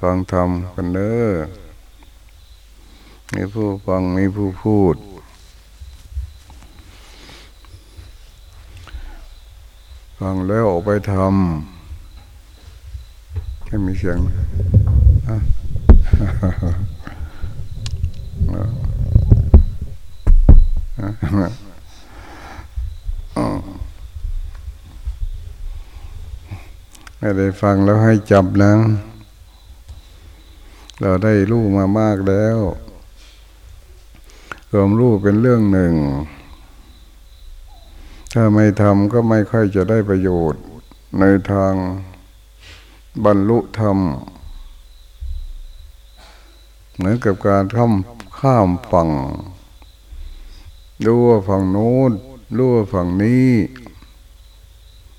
ฟังธรรมกันเด้อมีผู้ฟังมีผู้พูด ฟังแล้วออกไปทำให้มีเสียงไม่ได้ฟังแล้วให้จับนะ เราได้รู้มามากแล้วความรู้เป็นเรื่องหนึ่ง ถ้าไม่ทำก็ไม่ค่อยจะได้ประโยชน์ ในทางบรรลุธรรม เหมือนกับการข้ามข้ามฝั่งรู้ว่าฝั่งโน้นรู้ว่าฝั่งนี้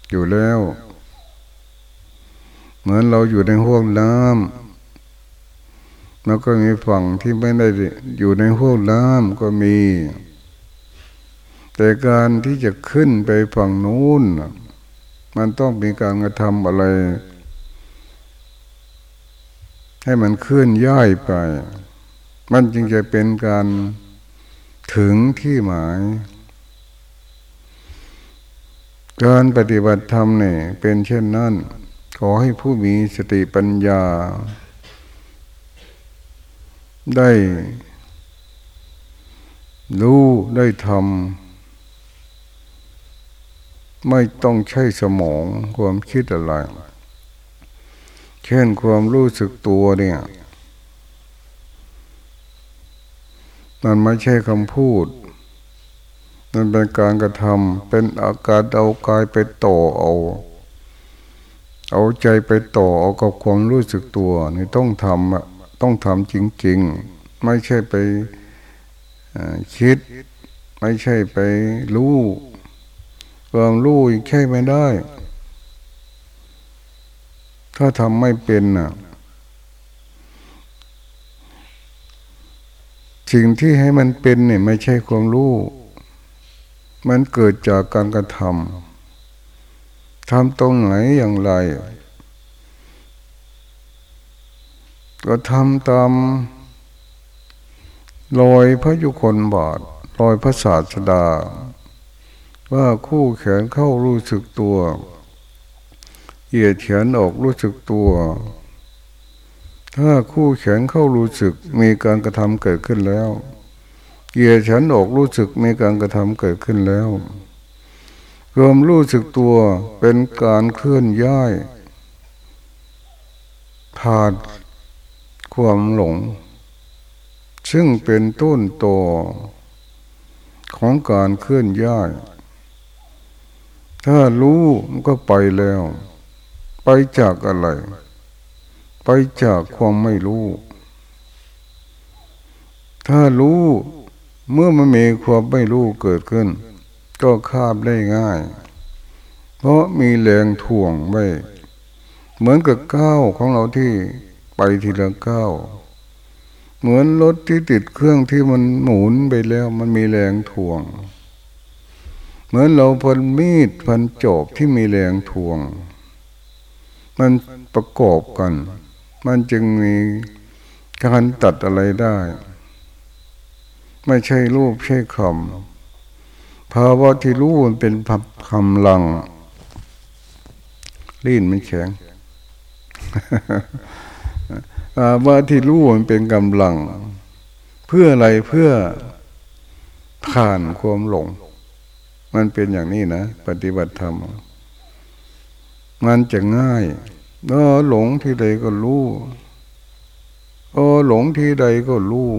อยู่แล้ว เหมือนเราอยู่ในห้วงน้ำ แล้วก็มีฝั่งที่ไม่ได้อยู่ในห้วงน้ำก็มี แต่การที่จะขึ้นไปฝั่งนู้น มันต้องมีการกระทำอะไร ให้มันเคลื่อนย้ายไป มันจึงจะเป็นการถึงที่หมาย การปฏิบัติธรรมเนี่ยเป็นเช่นนั้น ขอให้ผู้มีสติปัญญา ได้รู้ได้ทำไม่ต้องใช้สมองความคิดอะไร เช่นความรู้สึกตัวเนี่ย มันไม่ใช่คำพูด มันเป็นการกระทำเป็นอาการเอากายไปต่อเอา เอาใจไปต่อเอากับความรู้สึกตัวนี่ต้องทำอะ ต้องทำจริง ๆ ไม่ใช่ไปคิด ไม่ใช่ไปรู้ความรู้ใช่ไม่ได้ ถ้าทำไม่เป็นน่ะสิ่งที่ให้มันเป็นเนี่ยไม่ใช่ความรู้ มันเกิดจากการกระทำทำตรงไหนอย่างไร ก็ทำตามลอยพระยุคนบาทลอยพระศาสดา ว่าคู่แขนเข้ารู้สึกตัวเหยียดแขนออกรู้สึกตัว ถ้าคู่แขนเข้ารู้สึกมีการกระทำเกิดขึ้นแล้วเกียร์ฉันออกรู้สึกมีการกระทำเกิดขึ้นแล้วรวมรู้สึกตัวเป็นการเคลื่อนย้ายผ่าน ความหลง ซึ่งเป็นต้นโตของการเคลื่อนย้าย ถ้ารู้มันก็ไปแล้ว ไปจากอะไร ไปจากความไม่รู้ ถ้ารู้เมื่อมันมีความไม่รู้เกิดขึ้น ก็คาบได้ง่าย เพราะมีแรงถ่วงไว้ เหมือนกับก้าวของเราที่ ไปทีละก้าวเหมือนรถที่ติดเครื่องที่มันหมุนไปแล้ว มันมีแรงถ่วง เหมือนเราพันมีดพันจอบที่มีแรงถ่วง มันประกอบกัน มันจึงมีการตัดอะไรได้ ไม่ใช่รูปใช่คำภาวะที่รู้มันเป็นคำลังลื่นมันแข็ง ภาวะที่รู้มันเป็นกำลัง เพื่ออะไรเพื่อผ่านความหลง มันเป็นอย่างนี้นะ ปฏิบัติธรรม มันจะง่ายเออหลงที่ใดก็รู้เออหลงที่ใดก็รู้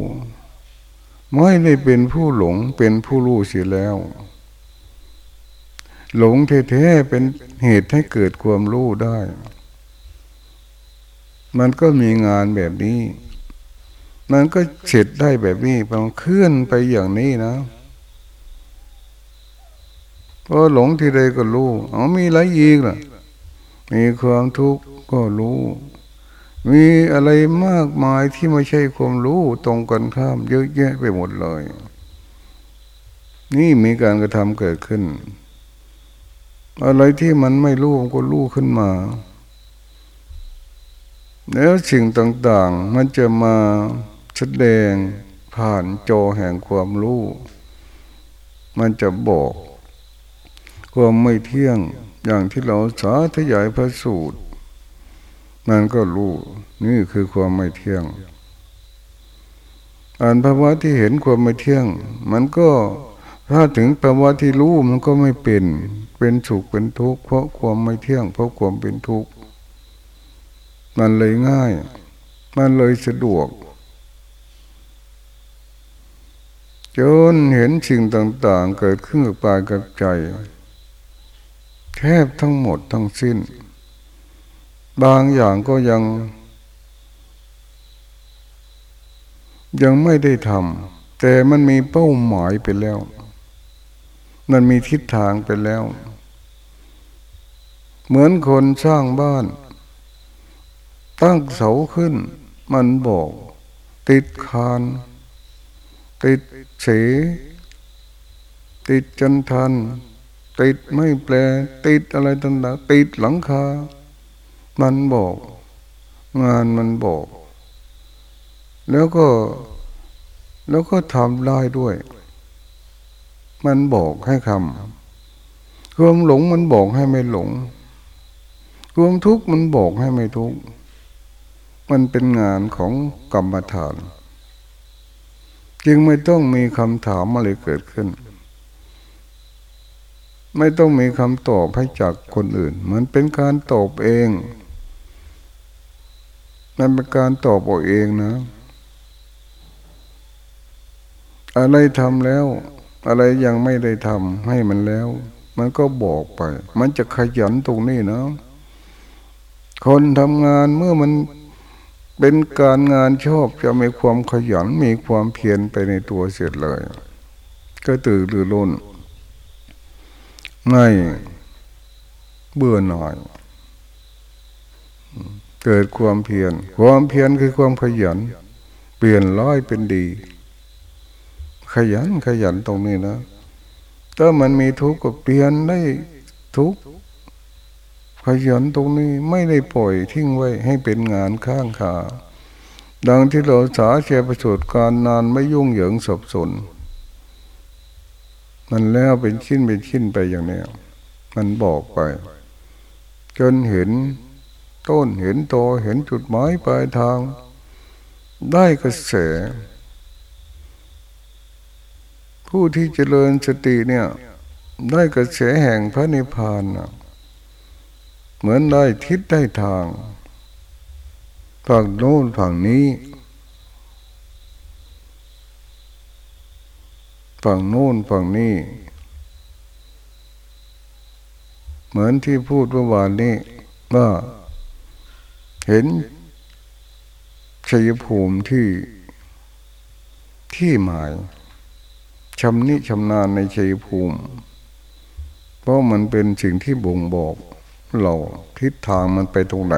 ไม่ได้เป็นผู้หลงเป็นผู้รู้เสียแล้ว หลงแท้ๆเป็นเหตุให้เกิดความรู้ได้ มันก็มีงานแบบนี้ มันก็เสร็จได้แบบนี้มันเคลื่อนไปอย่างนี้นะพอหลงที่ใดก็รู้อ๋อมีอะไรอีกล่ะ มีความทุกข์ก็รู้ มีอะไรมากมายที่ไม่ใช่ความรู้ตรงกันข้ามเยอะแยะไปหมดเลย นี่มีการกระทำเกิดขึ้น อะไรที่มันไม่รู้มันก็รู้ขึ้นมา แล้วสิ่งต่างๆ มันจะมาแสดงผ่านโจแห่งความรู้ มันจะบอก ความไม่เที่ยงอย่างที่เราสาธยายพระสูตรมันก็รู้นี่คือความไม่เที่ยงอ่านภาวะที่เห็นความไม่เที่ยง มันก็ถ้าถึงภาวะที่รู้มันก็ไม่เป็น เป็นสุขเป็นทุกข์เพราะความไม่เที่ยง เพราะความเป็นทุกข์ มันเลยง่าย มันเลยสะดวก จนเห็นสิ่งต่าง ๆ เกิดขึ้นกับกายกับใจ แทบทั้งหมดทั้งสิ้น บางอย่างก็ยัง ยังไม่ได้ทำแต่มันมีเป้าหมายไปแล้ว มันมีทิศทางไปแล้ว เหมือนคนสร้างบ้าน ตั้งเสาขึ้น มันบอก ติดคาน ติดเสติดจันทัน ติดไม่แปล ติดอะไรต่างๆติดหลังคา มันบอก งานมันบอก แล้วก็แล้วก็ทำได้ด้วย มันบอกให้คำความหลงมันบอกให้ไม่หลงความทุกข์มันบอกให้ไม่ทุกข์ มันเป็นงานของกรรมฐาน จึงไม่ต้องมีคำถามอะไรเกิดขึ้น ไม่ต้องมีคำตอบให้จากคนอื่น มันเป็นการตอบเองมันเป็นการตอบเอาเองนะ อะไรทำแล้ว อะไรยังไม่ได้ทำให้มันแล้ว มันก็บอกไป มันจะขยันตรงนี้นะ คนทำงานเมื่อมัน เป็นการงานชอบจะมีความขยันมีความเพียรไปในตัวเสร็จเลย ก็ตื่นหรือล้นไม่เบื่อหน่อย เกิดความเพียรความเพียรคือความขยัน เปลี่ยนร้อยเป็นดี ขยันขยันตรงนี้นะถ้ามันมีทุกข์ก็เปลี่ยนได้ทุกข์ ขยันตรงนี้ไม่ได้ปล่อยทิ้งไว้ให้เป็นงานข้างขาดังที่เราสาเชประสดการนานไม่ยุ่งเหยิงสับสน มันแล้วเป็นชิ้นเป็นชิ้นไปอย่างนี้มันบอกไป จนเห็นต้นเห็นโตเห็นจุดหมายปลายทาง ได้กระแส ผู้ที่เจริญสติเนี่ย ได้กระแสแห่งพระนิพพานนะ เหมือนได้ทิศได้ทางฝั่งโน้นฝั่งนี้ ฝั่งโน้นฝั่งนี้ เหมือนที่พูดเมื่อวานนี้ว่าเห็นชัยภูมิที่ที่หมายชำนิชำนาญในชัยภูมิ เพราะมันเป็นสิ่งที่บ่งบอก เราทิศทางมันไปตรงไหน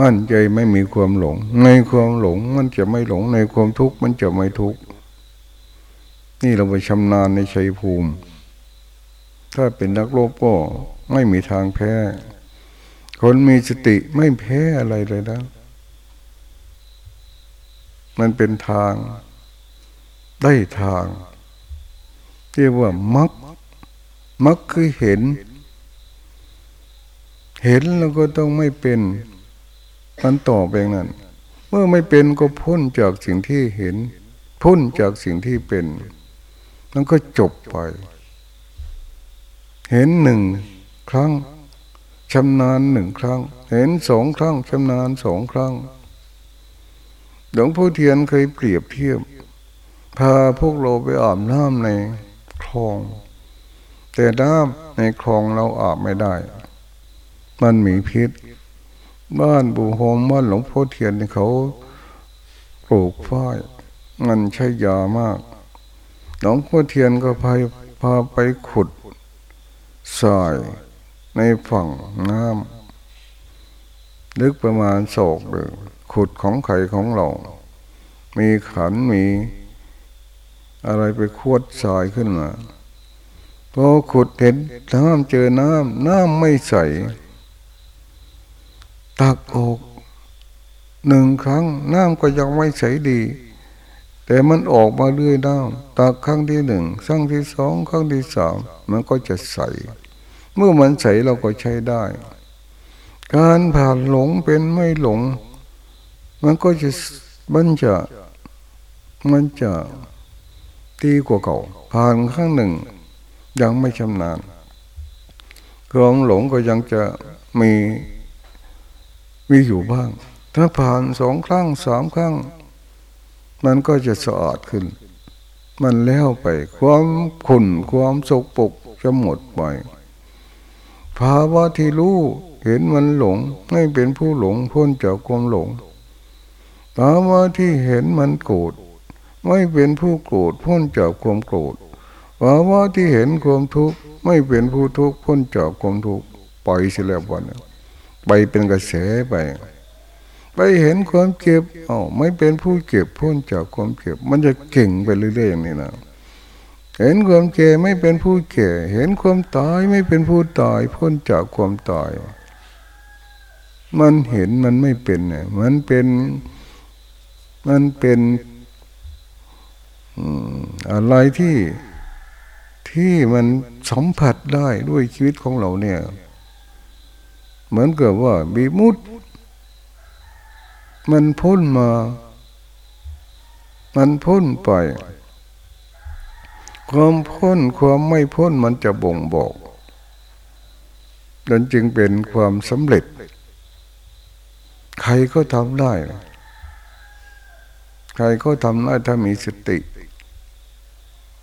มั่นใจไม่มีความหลง ในความหลงมันจะไม่หลง ในความทุกข์มันจะไม่ทุกข์นี่เราไปชำนาญในชัยภูมิ ถ้าเป็นนักโลภก็ไม่มีทางแพ้ คนมีสติไม่แพ้อะไรเลยนะ มันเป็นทาง ได้ทางเรียกว่ามักมักคือเห็น เห็นแล้วก็ต้องไม่เป็นมันต่อไปนั้นเมื่อไม่เป็นก็พ้นจากสิ่งที่เห็น พ้นจากสิ่งที่เป็น มันก็จบไป เห็นหนึ่งครั้งชำนาญหนึ่งครั้ง เห็นสองครั้งชำนาญสองครั้งหลวงพ่อเทียนเคยเปรียบเทียบพาพวกเราไปอาบน้ำในคลอง แต่น้ำในคลองเราอาบไม่ได้ มันมีพิษ บ้านบูโฮมบ้านหลวงพ่อเทียนเขาปลูกฝ้าย มันใช้ยามาก หลวงพ่อเทียนก็พาพาไปขุดทรายในฝั่งน้ำลึกประมาณโศกเลยขุดของไข่ของเรา มีขันมีอะไรไปขวดทรายขึ้นมาพอขุดเห็นน้ำเจอน้ำน้ำไม่ใส ตักออกหนึ่งครั้งน้ำก็ยังไม่ใสดี แต่มันออกมาเรื่อยน้ำตักครั้งที่หนึ่งครั้งที่สองครั้งที่สามมันก็จะใส เมื่อมันใสเราก็ใช้ได้ การผ่านหลงเป็นไม่หลง มันก็จะมันจะมันจะตีกว่าเก่า ผ่านครั้งหนึ่ง ยังไม่ชำนาญความหลงก็ยังจะมี มีอยู่บ้าง ถ้าผ่านสองครั้งสามครั้ง มันก็จะสะอาดขึ้น มันแล้วไปความขุ่นความสกปรกจะหมดไปภาวะที่รู้เห็นมันหลงไม่เป็นผู้หลงพ้นจากความหลงภาวะที่เห็นมันโกรธไม่เป็นผู้โกรธพ้นจากความโกรธภาวะที่เห็นความทุกข์ไม่เป็นผู้ทุกข์พ้นจากความทุกข์ปล่อยเสียแล้ววัน ไปเป็นกระแสไป ไปเห็นความเจ็บอ๋อไม่เป็นผู้เจ็บพ้นจากความเจ็บ มันจะเก่งไปเรื่อยๆอย่างนี้นะเห็นความแก่ไม่เป็นผู้แก่เห็นความตายไม่เป็นผู้ตาย พ้นจากความตาย มันเห็นมันไม่เป็นเนี่ยมันเป็นมันเป็นอะไรที่ที่มันสัมผัสได้ด้วยชีวิตของเราเนี่ย เหมือนกับว่าบีมุด มันพ้นมา มันพ้นไป ความพ้นความไม่พ้นมันจะบ่งบอกดันจึงเป็นความสำเร็จ ใครก็ทำได้ ใครก็ทำได้ถ้ามีสติ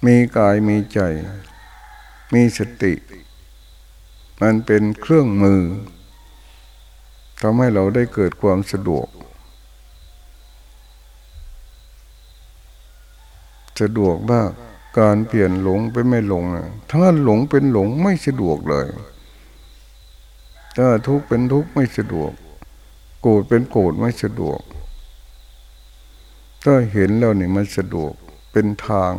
มีกายมีใจ มีสติ มันเป็นเครื่องมือ ทำให้เราได้เกิดความสะดวก สะดวกมากการเปลี่ยนหลงไปไม่หลงถ้าหลงเป็นหลงไม่สะดวกเลยถ้าทุกข์เป็นทุกข์ไม่สะดวก โกรธเป็นโกรธไม่สะดวก ถ้าเห็นแล้วนี่มันสะดวกเป็นทาง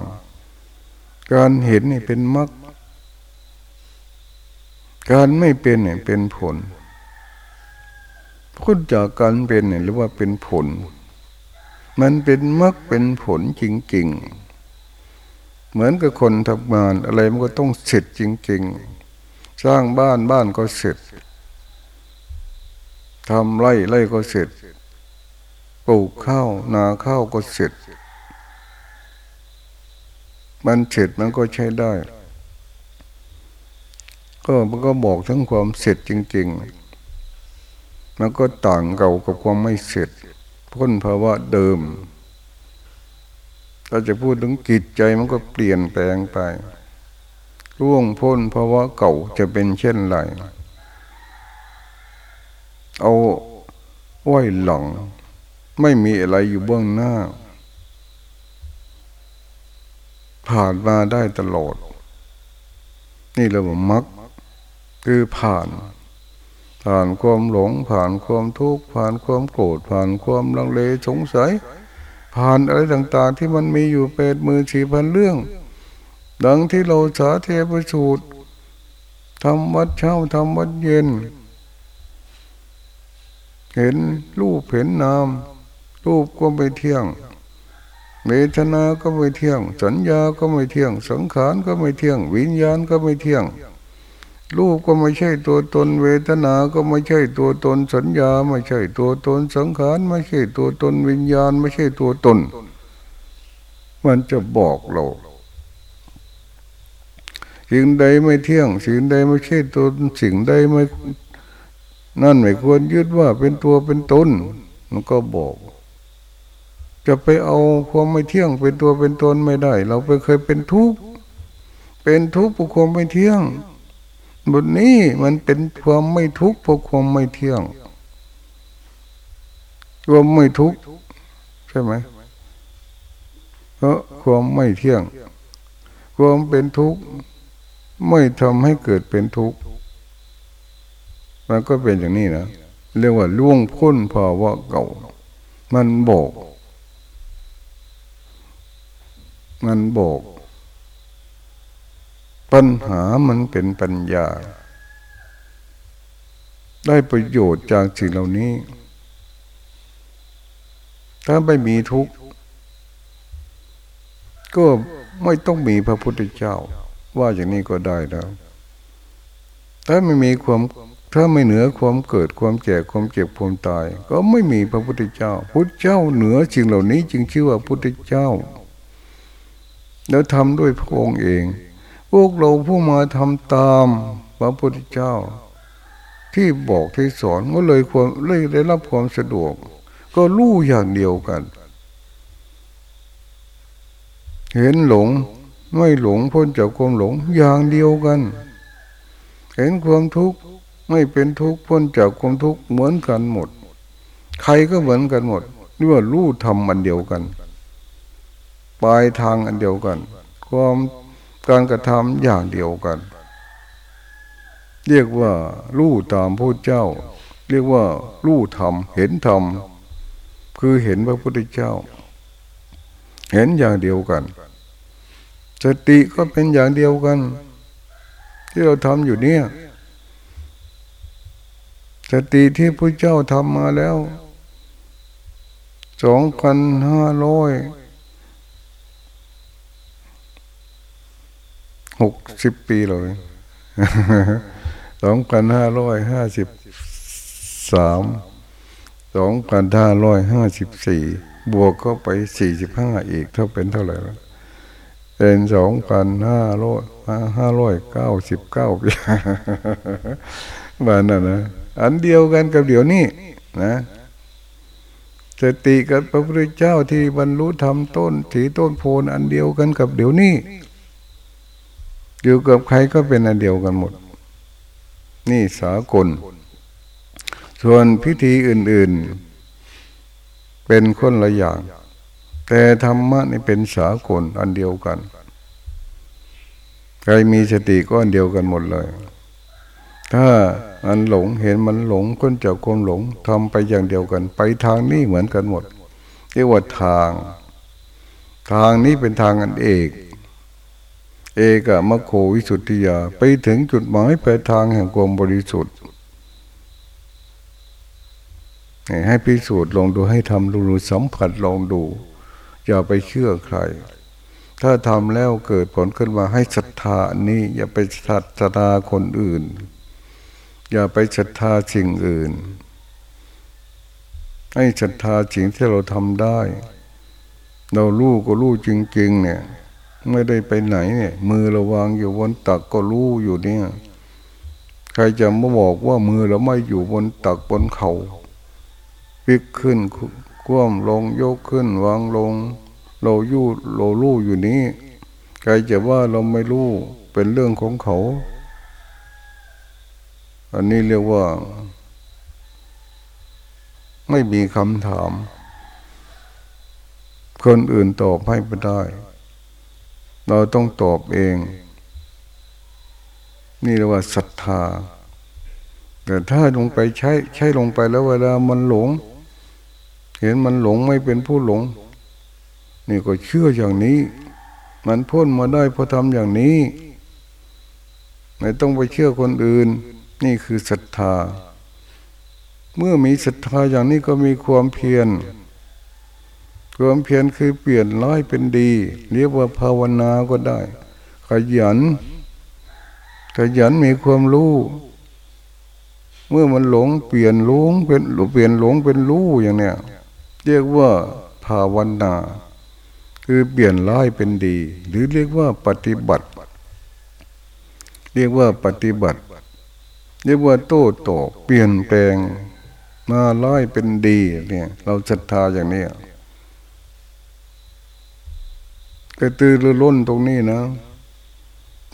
การเห็นนี่เป็นมรรคการไม่เป็นเนี่ยเป็นผล พ้นจากการเป็นเนี่ยหรือว่าเป็นผล มันเป็นมรรคเป็นผลจริงๆ เหมือนกับคนทำงานอะไรมันก็ต้องเสร็จจริง ๆ สร้างบ้านบ้านก็เสร็จทำไร่ไร่ก็เสร็จปลูกข้าวนาข้าวก็เสร็จ มันเสร็จมันก็ใช้ได้ ก็มันก็บอกทั้งความเสร็จจริง ๆ มันก็ต่างเก่ากับความไม่เสร็จพ้นภาวะเดิมเราจะพูดถึงกิจใจมันก็เปลี่ยนแปลงไปร่วงพ้นภาวะเก่าจะเป็นเช่นไร เอาไว้หลัง ไม่มีอะไรอยู่เบื้องหน้า ผ่านมาได้ตลอด นี่เราบอกมักคือผ่าน ผ่านความหลง ผ่านความทุกข์ผ่านความโกรธผ่านความลังเลสงสัย ผ่านอะไรต่างๆ ที่มันมีอยู่เป็นมือสี่พันเรื่อง ดังที่เราสาเทประสูตรทำวัดเช้าทำวัดเย็น เห็นรูปเห็นนามรูปก็ไม่เที่ยงเวทนาก็ไม่เที่ยง สัญญาก็ไม่เที่ยง สังขารก็ไม่เที่ยง วิญญาณก็ไม่เที่ยง รูปก็ไม่ใช่ตัวตนเวทนา ก็ไม่ใช่ตัวตนสัญญา ไม่ใช่ตัวตนสังขารไม่ใช่ตัวตนวิญญาณ ไม่ใช่ตัวตน มันจะบอกเราสิ่งใดไม่เที่ยง สิ่งใดไม่ใช่ตนสิ่งใดไม่นั่นไม่ควรยึดว่าเป็นตัวเป็นตนมันก็บอก จะไปเอาความไม่เที่ยงเป็นตัวเป็นตนไม่ได้ เราไปเคยเป็นทุกข์เป็นทุกข์เพราะความไม่เที่ยง บทนี้มันเป็นความไม่ทุกข์เพราะความไม่เที่ยงความไม่ทุกข์ใช่ไหมเพราะความไม่เที่ยง ความเป็นทุกข์ไม่ทำให้เกิดเป็นทุกข์มันก็เป็นอย่างนี้นะเรียกว่าล่วงพ้นภาวะเก่า มันบอกมันบอก ปัญหามันเป็นปัญญา ได้ประโยชน์จากสิ่งเหล่านี้ ถ้าไม่มีทุกข์ ก็ไม่ต้องมีพระพุทธเจ้า ว่าอย่างนี้ก็ได้แล้วถ้าไม่มีความถ้าไม่เหนือความเกิดความแก่ความเจ็บความตาย ก็ไม่มีพระพุทธเจ้า พุทธเจ้าเหนือสิ่งเหล่านี้จึงชื่อว่าพุทธเจ้า แล้วทำด้วยพระองค์เอง พวกเราผู้มาทำตามพระพุทธเจ้า ที่บอกที่สอนก็เลยความเลยได้รับความสะดวก ก็รู้อย่างเดียวกัน เห็นหลงไม่หลงพ้นจากความหลงอย่างเดียวกัน เห็นความทุกข์ไม่เป็นทุกข์พ้นจากความทุกข์เหมือนกันหมด ใครก็เหมือนกันหมดนี่ว่ารู้ทำอันเดียวกัน ปลายทางอันเดียวกัน ความ การกระทำอย่างเดียวกัน เรียกว่ารู้ตามพระเจ้า เรียกว่ารู้ธรรมเห็นธรรมคือเห็นพระพุทธเจ้า เห็นอย่างเดียวกัน สติก็เป็นอย่างเดียวกัน ที่เราทำอยู่เนี่ยสติที่พระเจ้าทำมาแล้วสองพันห้าร้อย หกสิบปีเลยสองพันห้าร้อยห้าสิบสามสองพันห้าร้อยห้าสิบสี่บวกเข้าไปสี่สิบห้าอีกเท่าเป็นเท่าไหร่แล้วเป็นสองพันห้าร้อยห้าร้อยเก้าสิบเก้าปีบ้านนั่นนะอันเดียวกันกับเดี๋ยวนี้นะสติกับพระพุทธเจ้าที่บรรลุธรรมต้นถีต้นโพนอันเดียวกันกับเดี๋ยวนี้ อยู่กับใครก็เป็นอันเดียวกันหมด นี่สากล ส่วนพิธีอื่น ๆ เป็นคนละอย่าง แต่ธรรมะนี่เป็นสากลอันเดียวกัน ใครมีสติก็อันเดียวกันหมดเลย ถ้ามันหลงเห็นมันหลงคนจากความหลงทำไปอย่างเดียวกัน ไปทางนี้เหมือนกันหมดเรียกว่าทาง ทางนี้เป็นทางอันเอก เอกมะโควิสุทธิยาไปถึงจุดหมายปลายทางแห่งความบริสุทธิ์ให้พิสูจน์ลองดูให้ทำดูสัมผัสลองดู อย่าไปเชื่อใคร ถ้าทำแล้วเกิดผลขึ้นมาให้ศรัทธานี้ อย่าไปศรัทธาคนอื่น อย่าไปศรัทธาสิ่งอื่น ให้ศรัทธาสิ่งที่เราทำได้ เรารู้ก็รู้จริง ๆ เนี่ย ไม่ได้ไปไหนเนี่ย มือเราวางอยู่บนตักก็รู้อยู่เนี่ย ใครจะมาบอกว่ามือเราไม่อยู่บนตักบนเขาพิกขึ้นคว่ำลงยกขึ้น วางลง เรายู่เรารู้อยู่นี้ ใครจะว่าเราไม่รู้เป็นเรื่องของเขา อันนี้เรียกว่า ไม่มีคำถาม คนอื่นตอบให้ไม่ได้ เราต้องตอบเอง นี่เรียกว่าศรัทธา แต่ถ้าลงไปใช้ใช้ลงไปแล้วเวลามันหลง เห็นมันหลงไม่เป็นผู้หลง นี่ก็เชื่ออย่างนี้ มันพ้นมาได้เพราะทำอย่างนี้ ไม่ต้องไปเชื่อคนอื่น นี่คือศรัทธา เมื่อมีศรัทธาอย่างนี้ก็มีความเพียร ความเพียรคือเปลี่ยนร้ายเป็นดี เรียกว่าภาวนาก็ได้ ขยัน ขยันมีความรู้เมื่อมันหลงเปลี่ยนหลงเป็นเปลี่ยนหลงเป็นรู้อย่างเนี้ยเรียกว่าภาวนา คือเปลี่ยนร้ายเป็นดี หรือเรียกว่าปฏิบัติ เรียกว่าปฏิบัติ เรียกว่าโต้ตอบเปลี่ยนแปลงมาร้ายเป็นดีเนี่ยเราศรัทธาอย่างนี้ กระตือรือร้นตรงนี้นะ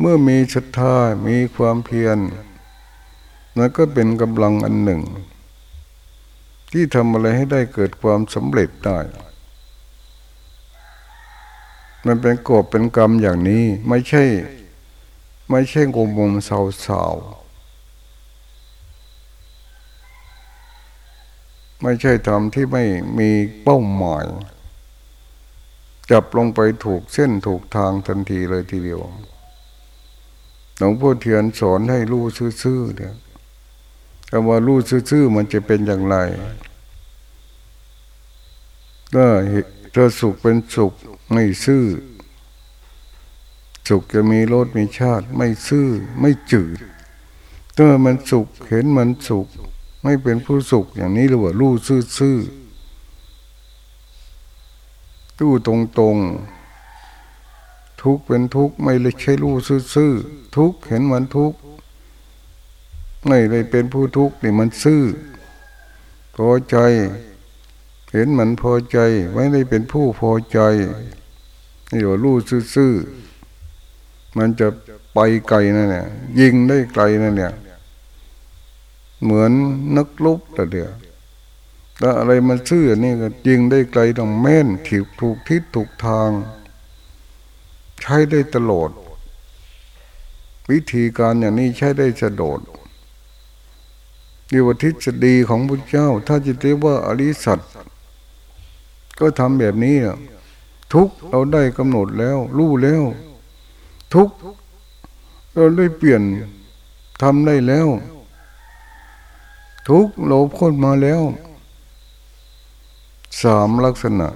เมื่อมีศรัทธามีความเพียรนั่นก็เป็นกำลังอันหนึ่ง ที่ทำอะไรให้ได้เกิดความสำเร็จได้ มันเป็นกบเป็นกรรมอย่างนี้ไม่ใช่ ไม่ใช่งมงเศร้าๆไม่ใช่ทำที่ไม่มีเป้าหมาย จับลงไปถูกเส้นถูกทางทันทีเลยทีเดียวหลวงพ่อเทียนสอนให้รู้ซื่อๆเนี่ยคำว่ารู้ซื่อๆมันจะเป็นอย่างไรก็เธอสุขเป็นสุขไม่ซื่อ สุขจะมีรสมีชาติ ไม่ซื่อไม่จืดถ้ามันสุขเห็นมันสุข ไม่เป็นผู้สุขอย่างนี้เรียกว่ารู้ซื่อๆ รู้ตรงๆทุกเป็นทุกไม่เลยใช่รู้ซื่อๆทุกเห็นเหมันทุกไม่ได้เป็นผู้ทุกนี่มันซื่อพอใจ เห็นมันพอใจ ไม่ได้เป็นผู้พอใจนี่ว่ารู้ซื่อมันจะไปไกลนั่นเนี่ยยิงได้ไกลนั่นเนี่ยเหมือนนักลุกแต่เดียว แ้วอะไรมันซื่อนี่ก็ยิงได้ไกลต้องแม่นถูกถูกทิศถูกทาง ใช้ได้ตลอด วิธีการอย่างนี้ใช้ได้สะดดนี่ว่าทิศดีของพระเจ้า ถ้าจะเรียกว่าอริสัตก็ทำแบบนี้ทุกเราได้กำหนดแล้ว รู้แล้ว ทุกเราได้เปลี่ยนทำได้แล้ว ทุกเราพ้นมาแล้ว สามลักษณะ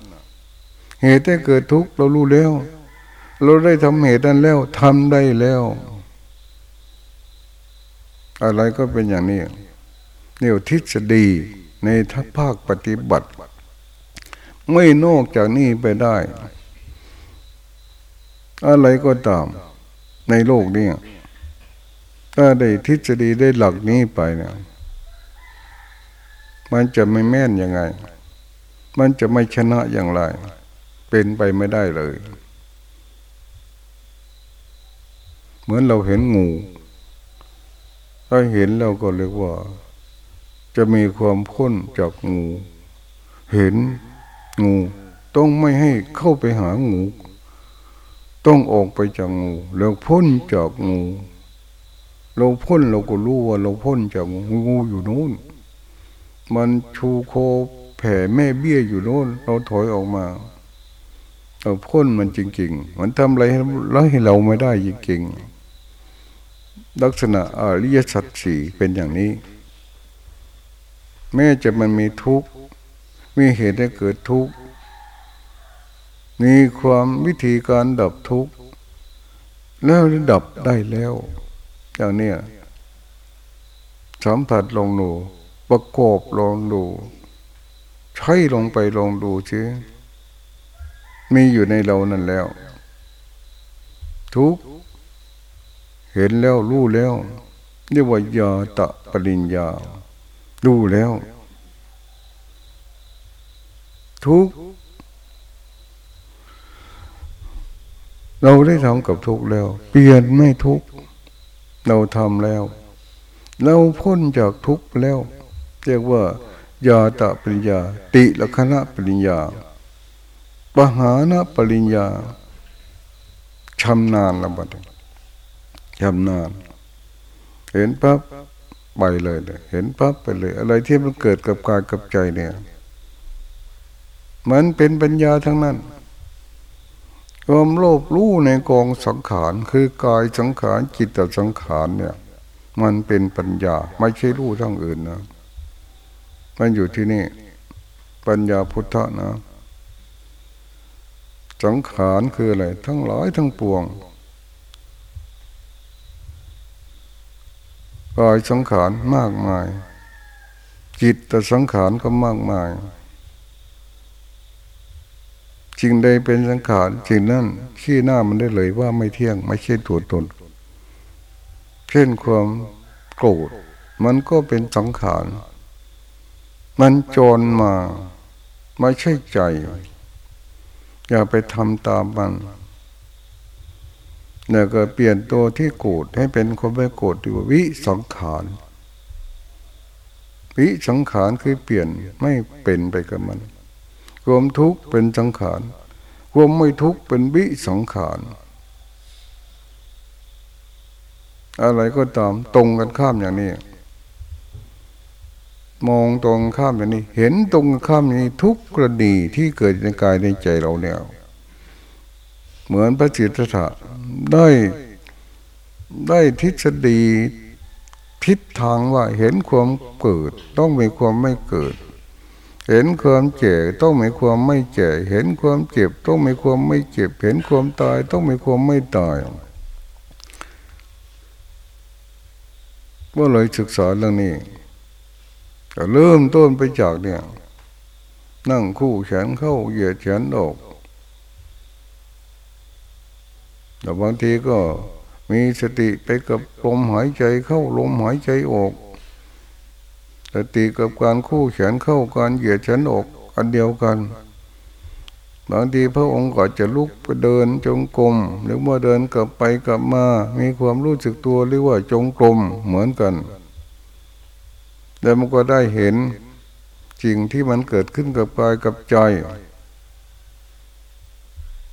เหตุที่เกิดทุกเรารู้แล้ว เราได้ทำเหตุนั้นแล้วทำได้แล้ว อะไรก็เป็นอย่างนี้เนี่ยทฤษฎีในทัพภาคปฏิบัติ ไม่นอกจากนี้ไปได้ อะไรก็ตามในโลกนี้ถ้าได้ทฤษฎีได้หลักนี้ไปเนี่ยมันจะไม่แม่นยังไง มันจะไม่ชนะอย่างไร เป็นไปไม่ได้เลย เหมือนเราเห็นงู ถ้าเห็นเราก็เรียกว่า จะมีความพ้นจากงู เห็นงู ต้องไม่ให้เข้าไปหางู ต้องออกไปจากงู แล้วพ้นจากงู เราพ้นเราก็รู้ว่า เราพ้นจากงูงูอยู่นู้น มันชูโค แผ่แม่เบี้ยอยู่โน้น เราถอยออกมาเราพ้นมันจริง ๆ มันทำอะไรแล้วให้เราไม่ได้จริงๆ ลักษณะอริยสัจสี่เป็นอย่างนี้ แม้จะมันมีทุกข์ มีเหตุให้เกิดทุกข์ มีความวิธีการดับทุกข์ แล้วดับได้แล้ว อย่างนี้สัมผัสลองดูประกอบลองดู ใช้ลงไปลองดูชิมีอยู่ในเรานั่นแล้ว ทุกเห็นแล้วรู้แล้วเรียกว่ายาตะปริญญาดูแล้ว ทุกเราได้ทำกับทุกแล้ว เปลี่ยนไม่ทุกเราทำแล้ว เราพ้นจากทุกแล้ว เรียกว่า ยาตะปริญญา ติลคณะปริญญาปหานะปริญญาชำนาญละบัดชำนาญ เห็นปั๊บไปเลยเลย เห็นปั๊บไปเลย อะไรที่มันเกิดกับกายกับใจเนี่ย มันเป็นปัญญาทั้งนั้นความโลภรู้ในกองสังขารคือกายสังขารจิตสังขารเนี่ย มันเป็นปัญญา ไม่ใช่รู้ทั้งอื่นนะ มันอยู่ที่นี่ ปัญญาพุทธะนะสังขารคืออะไร ทั้งหลายทั้งปวงกายสังขารมากมาย จิตแต่สังขารก็มากมายริงใดเป็นสังขารริงนั้นขี้หน้ามันได้เลยว่าไม่เที่ยง ไม่ใช่ตัวตน เช่นความโกรธมันก็เป็นสังขาร มันจรมา ไม่ใช่ใจ อย่าไปทำตามมันเนี่ยก็เปลี่ยนตัวที่โกรธให้เป็นคนไม่โกรธดีว่าวิสังขารวิสังขารคือเปลี่ยนไม่เป็นไปกับมันควมทุกข์เป็นสังขารควมไม่ทุกข์เป็นวิสังขารอะไรก็ตามตรงกันข้ามอย่างนี้ มองตรงข้ามอย่างนี้ เห็นตรงข้ามนี้ทุกกรณีที่เกิดในกายในใจเราเนี่ยเหมือนพระจิตตถะได้ได้ทฤษฎีทิศทางว่าเห็นความเกิด ต้องมีความไม่เกิด เห็นความเจ็บต้องมีความไม่เจ็บเห็นความเจ็บต้องมีความไม่เจ็บ เห็นความตายต้องมีความไม่ตายว่าเลยศึกษาเรื่องนี้ เริ่มต้นไปจากเนี่ย นั่งคู่แขนเข้าเหยียดแขนออกแต่บางทีก็มีสติไปกับลมหายใจเข้าลมหายใจออกสติกับการคู่แขนเข้าการเหยียดแขนออกอันเดียวกัน บางทีพระองค์ก็จะลุกไปเดินจงกรมหรือว่าเดินกลับไปกลับมา มีความรู้สึกตัวหรือว่าจงกรมเหมือนกัน แล้วมันก็ได้เห็นสิ่งที่มันเกิดขึ้นกับกายกับใจ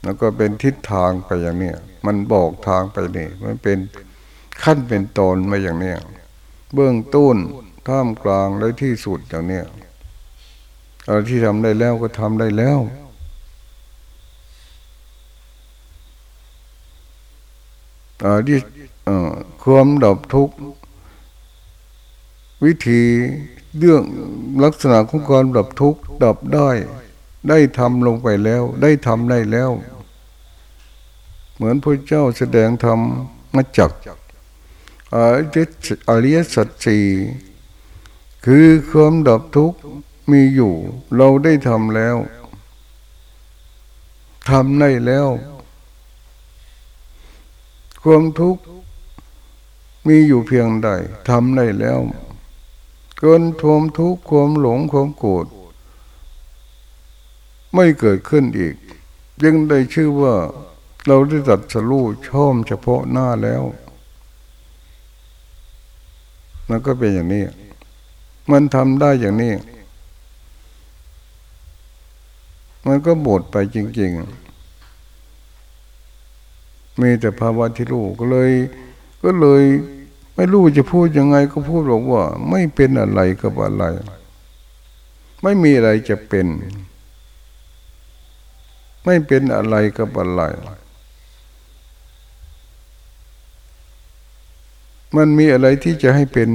แล้วก็เป็นทิศทางไปอย่างเนี้ยมันบอกทางไปนี่ มันเป็นขั้นเป็นตอนมาอย่างเนี้ยเบื้องต้นท่ามกลางและที่สุดอย่างเนี้ยอะไรที่ทำได้แล้วก็ทำได้แล้วอ่าที่ความดับทุกข์ วิธีเรื่องลักษณะของการดับทุกข์ดับได้ ได้ทำลงไปแล้ว ได้ทำได้แล้ว เหมือนพระเจ้าแสดงธรรมมาจักอริยสัจสี่คือความดับทุกข์มีอยู่ เราได้ทำแล้วทำได้แล้ว ความทุกข์มีอยู่เพียงใดทำได้แล้ว เกินทวมทุกข์ความหลงความโกรธไม่เกิดขึ้นอีก ยังได้ชื่อว่าเราได้ตัดสรู้ชอมเฉพาะหน้าแล้วมันก็เป็นอย่างนี้ มันทำได้อย่างนี้ มันก็หมดไปจริง ๆ มีแต่ภาวะที่รู้ก็เลย ก็เลย ไม่รู้จะพูดยังไงก็พูดบอกว่า ไม่เป็นอะไรกับอะไร ไม่มีอะไรจะเป็น ไม่เป็นอะไรกับอะไรมันมีอะไรที่จะให้เป็น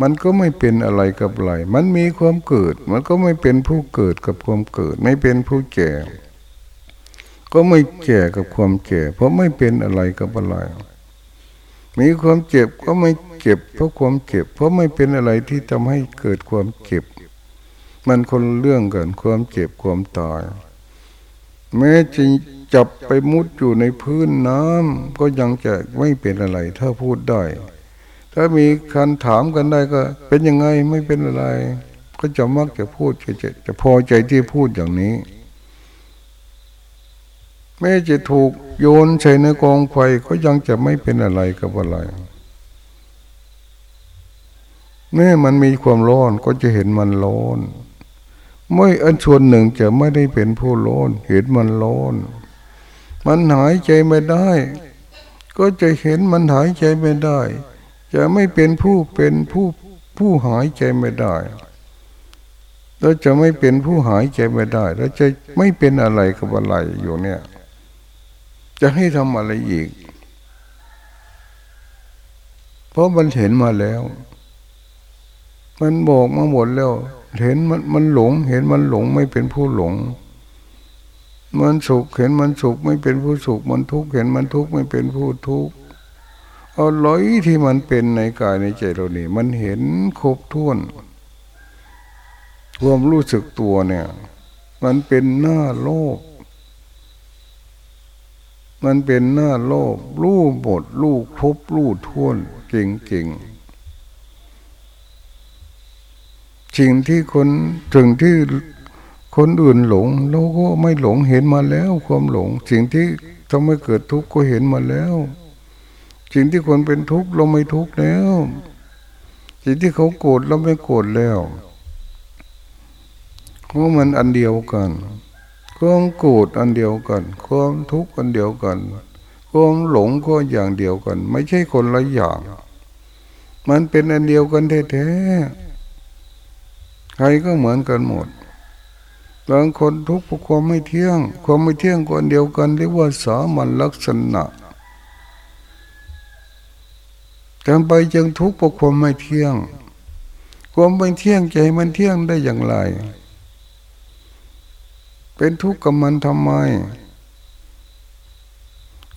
มันก็ไม่เป็นอะไรกับอะไร มันมีความเกิด มันก็ไม่เป็นผู้เกิดกับความเกิด ไม่เป็นผู้แก่ ก็ไม่แก่กับความแก่ เพราะไม่เป็นอะไรกับอะไร มีความเจ็บก็ไม่เจ็บ เพราะความเจ็บ เพราะไม่เป็นอะไรที่ทำให้เกิดความเจ็บ มันคนเรื่องกันความเจ็บความตาย แม้จะจับไปมุดอยู่ในพื้นน้ำก็ยังจะไม่เป็นอะไร ถ้าพูดได้ ถ้ามีคันถามกันได้ก็ เป็นยังไงไม่เป็นอะไร ก็จะมักจะพูดจะจะพอใจที่พูดอย่างนี้ แม้จะถูกโยนใส่ในกองไฟก็ยังจะไม่เป็นอะไรกับอะไรแม้มันมีความร้อนก็จะเห็นมันร้อนไม่อันส่วนหนึ่งจะไม่ได้เป็นผู้ร้อนเห็นมันร้อนมันหายใจไม่ได้ ก็จะเห็นมันหายใจไม่ได้ จะไม่เป็นผู้เป็นผู้ผู้หายใจไม่ได้แล้วจะไม่เป็นผู้หายใจไม่ได้แล้วจะไม่เป็นอะไรกับอะไรอยู่เนี่ย จะให้ทำอะไรอีก เพราะมันเห็นมาแล้ว มันบอกมาหมดแล้ว เห็นมันมันหลง เห็นมันหลงไม่เป็นผู้หลง มันสุขเห็นมันสุขไม่เป็นผู้สุข มันทุกข์เห็นมันทุกข์ไม่เป็นผู้ทุกข์เอาร้อยที่มันเป็นในกายในใจเรานี่มันเห็นครบถ้วนควมรู้สึกตัวเนี่ย มันเป็นหน้าโลก มันเป็นหน้าโลกรู้หมดรู้ครบรู้ท้วนเก่งเก่งสิ่งที่คนถึงที่คนอื่นหลงเราก็ไม่หลงเห็นมาแล้ว ความหลง สิ่งที่ทำให้เกิดทุกข์ก็เห็นมาแล้ว สิ่งที่คนเป็นทุกข์เราไม่ทุกข์แล้ว สิ่งที่เขาโกรธเราไม่โกรธแล้วเพราะมันอันเดียวกัน ความโกรธอันเดียวกัน ความทุกข์อันเดียวกัน ความหลงก็อย่างเดียวกัน ไม่ใช่คนละอย่าง มันเป็นอันเดียวกันแท้ๆใครก็เหมือนกันหมดบางคนทุกข์เพราะความไม่เที่ยง ความไม่เที่ยงก็อันเดียวกันเรียกว่าสามัญลักษณะจำไปจึงทุกข์เพราะความไม่เที่ยง ความไม่เที่ยงใจมันเที่ยงได้อย่างไร เป็นทุกข์กับมันทำไม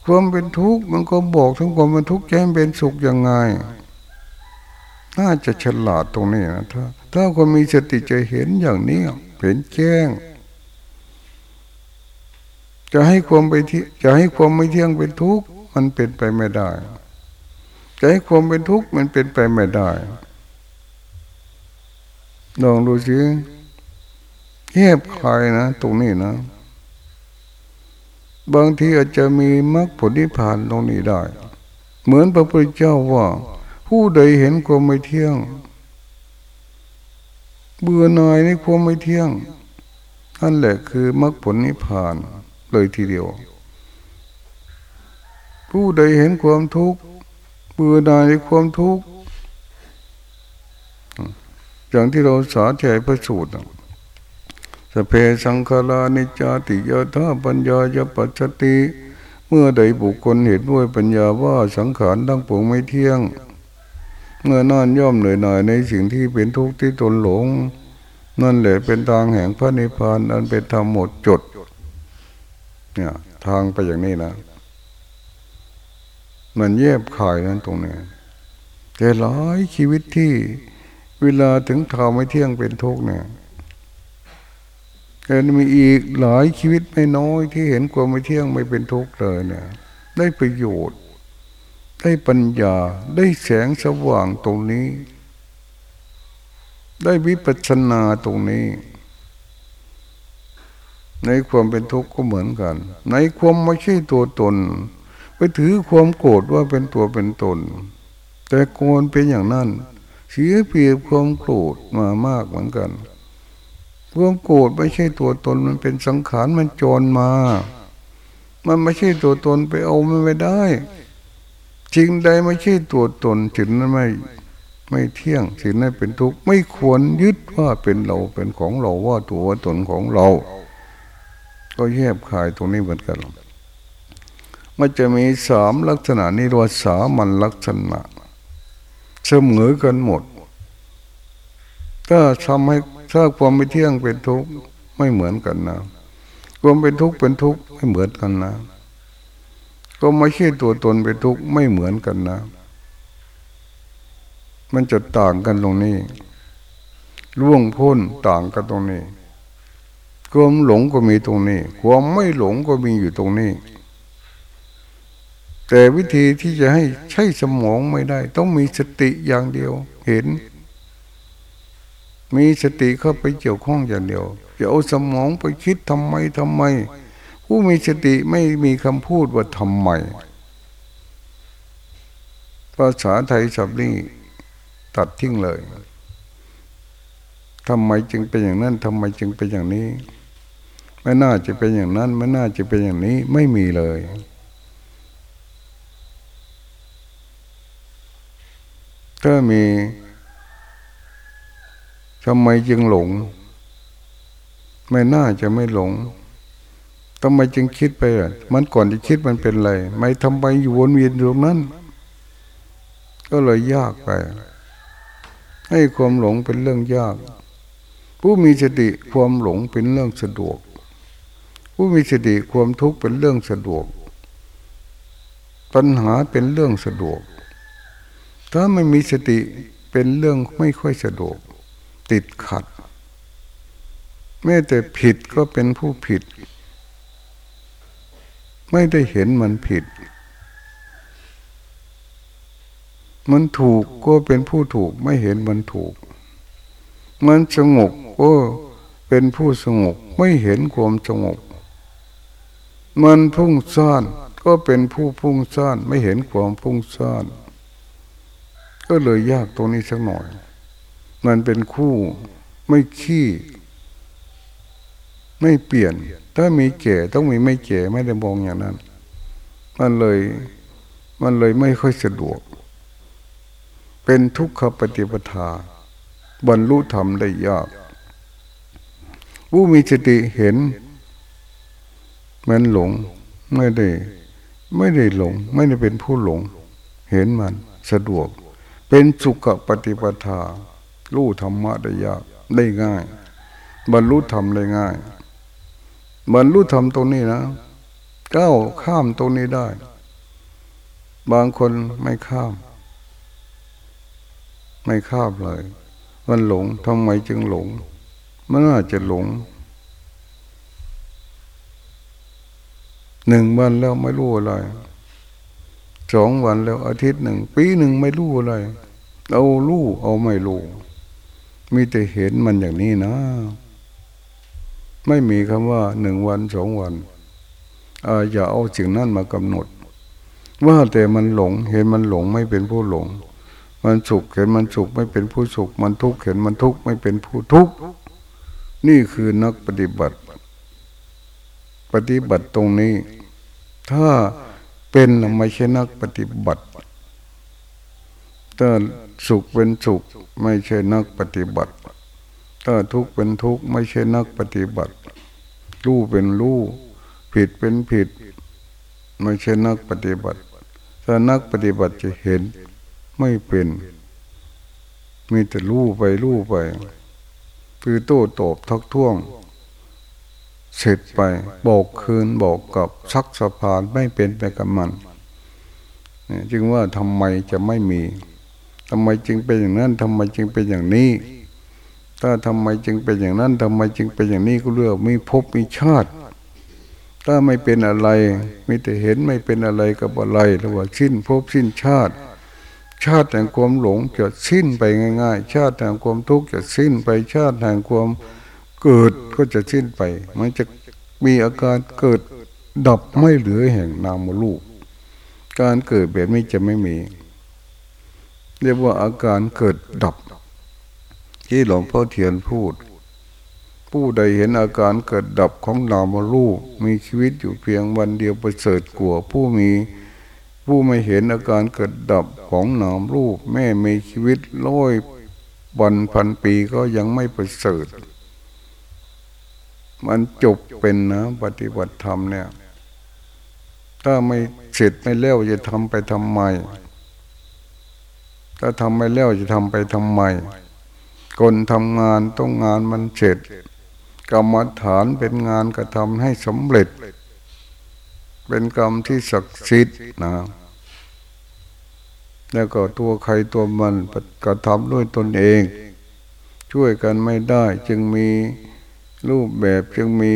ความเป็นทุกข์มันก็บอกถึงความเป็นทุกข์ใจเป็นสุขยังไง น่าจะฉลาดตรงนี้นะถ้าถ้าคนมีสติจะเห็นอย่างนี้เห็นแจ้ง จะให้ความไปที่จะให้ความไม่เที่ยงเป็นทุกข์มันเป็นไปไม่ได้ จะให้ความเป็นทุกข์มันเป็นไปไม่ได้ลองดูสิ แยบคายนะตรงนี้นะ บางทีอาจจะมีมรรคผลนิพพานตรงนี้ได้ เหมือนพระพุทธเจ้าว่า ผู้ใดเห็นความไม่เที่ยง เบื่อหน่ายในความไม่เที่ยงนั่นแหละคือมรรคผลนิพพานเลยทีเดียว ผู้ใดเห็นความทุกข์เบื่อหน่ายในความทุกข์อย่างที่เราสาธยายพระสูตร สเพสังขารานิจาติยธาปัญญายปัจจติ เมื่อใดบุคคลเห็นด้วยปัญญาว่าสังขารทั้งปวงไม่เที่ยง เมื่อนั่นย่อมเหนื่อยหน่ายในสิ่งที่เป็นทุกข์ที่ตนหลง นั่นแหละเป็นทางแห่งพระนิพพานอันเป็นธรรมหมดจด เนี่ยทางไปอย่างนี้นะมันแยบขายนั้นตรงนี้แต่หลายชีวิตที่เวลาถึงข่าวไม่เที่ยงเป็นทุกข์เนี่ย แต่มีอีกหลายชีวิตไม่น้อยที่เห็นความไม่เที่ยงไม่เป็นทุกข์เลยเนี่ย ได้ประโยชน์ ได้ปัญญาได้แสงสว่างตรงนี้ ได้วิปัสสนาตรงนี้ ในความเป็นทุกข์ก็เหมือนกัน ในความไม่ใช่ตัวตน ไปถือความโกรธว่าเป็นตัวเป็นตน แต่โกนเป็นอย่างนั้นเสียเปรียบความโกรธมามากเหมือนกัน ความโกรธไม่ใช่ตัวตนมันเป็นสังขารมันจรมา มันไม่ใช่ตัวตนไปเอามันไม่ได้จริงใดไม่ใช่ตัวตนถึงนั้นไม่ไม่เที่ยงถึงนั้นเป็นทุกข์ไม่ควรยึดว่าเป็นเราเป็นของเราว่าตัวตนของเรา ก็แยบคายตรงนี้เหมือนกันมันจะมีสามลักษณะนี้ว่าสามัญลักษณะเสมอกันหมด ถ้าทำให้ ถ้าความไม่เที่ยงเป็นทุกข์ไม่เหมือนกันนะความเป็นทุกข์เป็นทุกข์ไม่เหมือนกันนะก็ไม่ใช่ตัวตนเป็นทุกข์ไม่เหมือนกันนะ มันจะต่างกันตรงนี้ล่วงพ้นต่างกันตรงนี้ความหลงก็มีตรงนี้ ความไม่หลงก็มีอยู่ตรงนี้ แต่วิธีที่จะให้ใช้สมองไม่ได้ ต้องมีสติอย่างเดียว เห็น มีสติเข้าไปเกี่ยวข้องอย่างเดียวจะเอาสมองไปคิดทำไมทำไม ผู้มีสติไม่มีคำพูดว่าทำไมภาษาไทยสับนี้ตัดทิ้งเลยทำไมจึงเป็นอย่างนั้นทำไมจึงเป็นอย่างนี้ ไม่น่าจะเป็นอย่างนั้น ไม่น่าจะเป็นอย่างนี้ไม่มีเลยถ้ามี ทำไมจึงหลง ไม่น่าจะไม่หลงทำไมจึงคิดไปมันก่อนที่คิดมันเป็นอะไรไม่ทำไปอยู่วนเวียนตรงนั้น ก็เลยยากไป ให้ความหลงเป็นเรื่องยาก ผู้มีสติความหลงเป็นเรื่องสะดวก ผู้มีสติความทุกข์เป็นเรื่องสะดวก ปัญหาเป็นเรื่องสะดวก ถ้าไม่มีสติเป็นเรื่องไม่ค่อยสะดวก ติดขัดแม้แต่ผิดก็เป็นผู้ผิด ไม่ได้เห็นมันผิด มันถูกก็เป็นผู้ถูกไม่เห็นมันถูก มันสงบก็เป็นผู้สงบไม่เห็นความสงบ มันพุ่งซ่านก็เป็นผู้พุ่งซ่านไม่เห็นความพุ่งซ่านก็เลยยากตรงนี้สักหน่อย มันเป็นคู่ไม่ขี้ ไม่เปลี่ยน ถ้ามีแก่ต้องมีไม่แก่ไม่ได้มองอย่างนั้น มันเลยมันเลยไม่ค่อยสะดวก เป็นทุกขปฏิปทา บรรลุธรรมได้ยาก ผู้มีสติเห็น มันหลงไม่ได้ ไม่ได้หลง ไม่ได้เป็นผู้หลง เห็นมันสะดวก เป็นสุขปฏิปทา รู้ธรรมะได้ยากได้ง่าย บรรลุธรรมได้ง่าย บรรลุธรรมตรงนี้นะก้าวข้ามตรงนี้ได้ บางคนไม่ข้าม ไม่ข้ามเลย มันหลงทำไมจึงหลง มันน่าจะหลงหนึ่งวันแล้วไม่รู้อะไรสองวันแล้วอาทิตย์หนึ่ง ปีหนึ่งไม่รู้อะไร เอารู้เอาไม่รู้ มีแต่เห็นมันอย่างนี้นะ ไม่มีคำว่าหนึ่งวันสองวันอาอย่าเอาสิ่งนั้นมากำหนด ว่าแต่มันหลงเห็นมันหลงไม่เป็นผู้หลง มันสุขเห็นมันสุขไม่เป็นผู้สุข มันทุกข์เห็นมันทุกข์ไม่เป็นผู้ทุกข์นี่คือนักปฏิบัติ ปฏิบัติตรงนี้ ถ้าเป็นไม่ใช่นักปฏิบัติ ถ้าสุขเป็นสุขไม่ใช่นักปฏิบัติ ถ้าทุกข์เป็นทุกข์ไม่ใช่นักปฏิบัติ รู้เป็นรู้ผิดเป็นผิด ไม่ใช่นักปฏิบัติ ถ้านักปฏิบัติจะเห็นไม่เป็น มีแต่รู้ไปรู้ไป คือโต้ตอบทักท้วง เสร็จไปบอกคืนบอกกับชักสะพานไม่เป็นไปกับมันจึงว่าทำไมจะไม่มี ทำไมจึงเป็นอย่างนั้นทำไมจึงเป็นอย่างนี้ ถ้าทำไมจึงเป็นอย่างนั้นทำไมจึงเป็นอย่างนี้ก็เรื่องมีภพมีชาติ ถ้าไม่เป็นอะไรมีแต่เห็นไม่เป็นอะไรกับอะไรหรือว่าสิ้นภพสิ้นชาติ ชาติแห่งความหลงจะสิ้นไปง่าย ๆ ชาติแห่งความทุกข์จะสิ้นไปชาติแห่งความเกิดก็จะสิ้นไป มันจะมีอาการเกิดดับไม่เหลือแห่งนามลูกการเกิดแบบนี้จะไม่มี เรียกว่าอาการเกิดดับ ที่หลวงพ่อเทียนพูด ผู้ใดเห็นอาการเกิดดับของนามลูกมีชีวิตอยู่เพียงวันเดียวประเสริฐกว่าผู้มีผู้ไม่เห็นอาการเกิดดับของหนามรูป แม่มีชีวิตร้อยวันพันปีก็ยังไม่ประเสริฐ มันจบเป็นนะปฏิบัติธรรมเนี่ย ถ้าไม่เสร็จไม่แล้วจะทำไปทำไม ถ้าทำไม่แล้วจะทำไปทำไมคนทำงานต้องงานมันเสร็จกรรมฐานเป็นงานกระทำให้สำเร็จ เป็นกรรมที่ศักดิ์สิทธิ์นะแล้วก็ตัวใครตัวมันกระทำด้วยตนเอง ช่วยกันไม่ได้ จึงมีรูปแบบจึงมี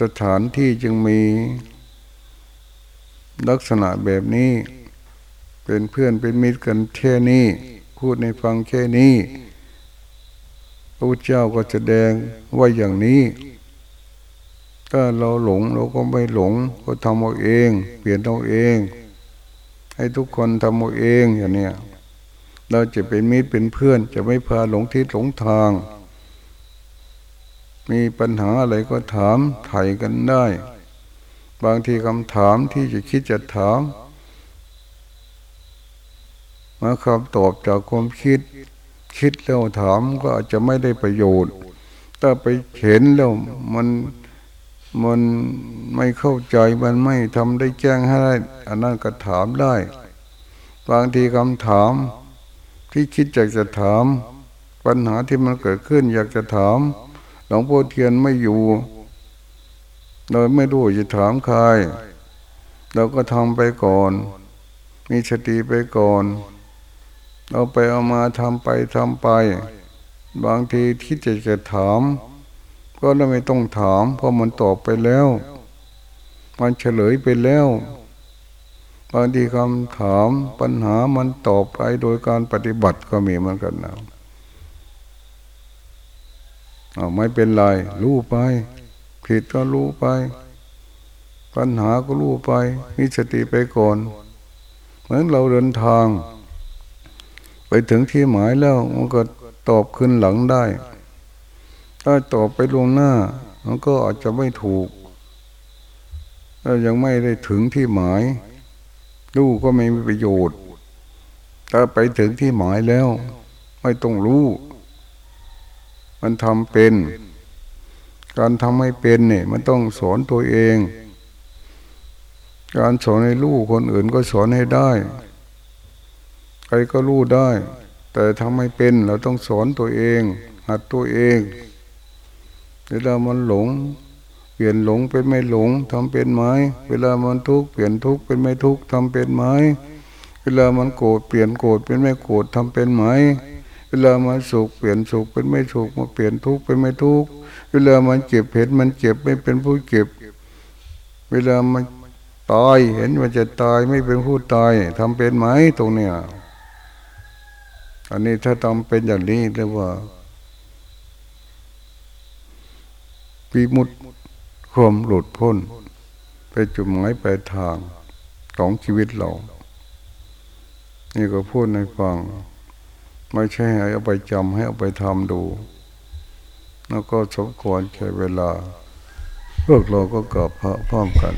สถานที่จึงมีลักษณะแบบนี้ เป็นเพื่อนเป็นมิตรกันแค่นี้ พูดในฟังแค่นี้พระเจ้าก็แสดงว่าอย่างนี้ ถ้าเราหลงเราก็ไม่หลง ก็ทำเอาเอง เปลี่ยนเอาเอง ให้ทุกคนทำเอาเองอย่างเนี้ยเราจะเป็นมิตรเป็นเพื่อน จะไม่พาหลงทิศหลงทาง มีปัญหาอะไรก็ถามไถ่กันได้ บางทีคำถามที่จะคิดจะถาม มาคำตอบจากความคิด คิดแล้วถามก็อาจจะไม่ได้ประโยชน์ ถ้าไปเห็นแล้วมันมันไม่เข้าใจมันไม่ทำได้แจ้งให้ได้อันนั้นก็ถามได้ บางทีคำถามที่คิดอยากจะถาม ปัญหาที่มันเกิดขึ้นอยากจะถาม หลวงพ่อเทียนไม่อยู่เราไม่รู้จะถามใคร เราก็ทำไปก่อน มีสติไปก่อน เราไปเอามาทำไปทำไป บางทีที่จะจะถาม ก็ไม่ต้องถาม เพราะมันตอบไปแล้ว มันเฉลยไปแล้วบางทีคำถามปัญหามันตอบไปโดยการปฏิบัติก็มีเหมือนกันนะเอาไม่เป็นไรรู้ไป ผิดก็รู้ไป ปัญหาก็รู้ไป มีสติไปก่อน เหมือนเราเดินทาง ไปถึงที่หมายแล้วมันก็ตอบขึ้นหลังได้ ถ้าต่อไปลวงหน้า มันก็อาจจะไม่ถูกถ้ายังไม่ได้ถึงที่หมายรู้ก็ไม่มีประโยชน์ ถ้าไปถึงที่หมายแล้ว ไม่ต้องรู้ มันทำเป็น การทำให้เป็นเนี่ยมันต้องสอนตัวเอง การสอนให้ลูกคนอื่นก็สอนให้ได้ รก็รู้ได้ แต่ทำไม่เป็นเราต้องสอนตัวเอง หัดตัวเองเวลามันหลง เปลี่ยนหลงเป็นไม่หลงทำเป็นไหมเวลามันทุกข์เปลี่ยนทุกข์เป็นไม่ทุกข์ทำเป็นไหมเวลามันโกรธเปลี่ยนโกรธเป็นไม่โกรธทำเป็นไหมเวลามันสุขเปลี่ยนสุขเป็นไม่สุขมาเปลี่ยนทุกข์เป็นไม่ทุกข์เวลามันเจ็บเห็นมันเจ็บไม่เป็นผู้เจ็บ เวลามันตายเห็นมันจะตายไม่เป็นผู้ตายทำเป็นไหมตรงเนี้ย อันนี้ถ้าทำเป็นอย่างนี้เรียกว่าปีมุดความหลุดพ้นไปจุดหมายปลายทางของชีวิตเรา นี่ก็พูดในฟัง ไม่ใช่ให้เอาไปจำให้เอาไปทำดู แล้วก็สมควรใช้เวลา พวกเราก็กลับพระพร้อมกัน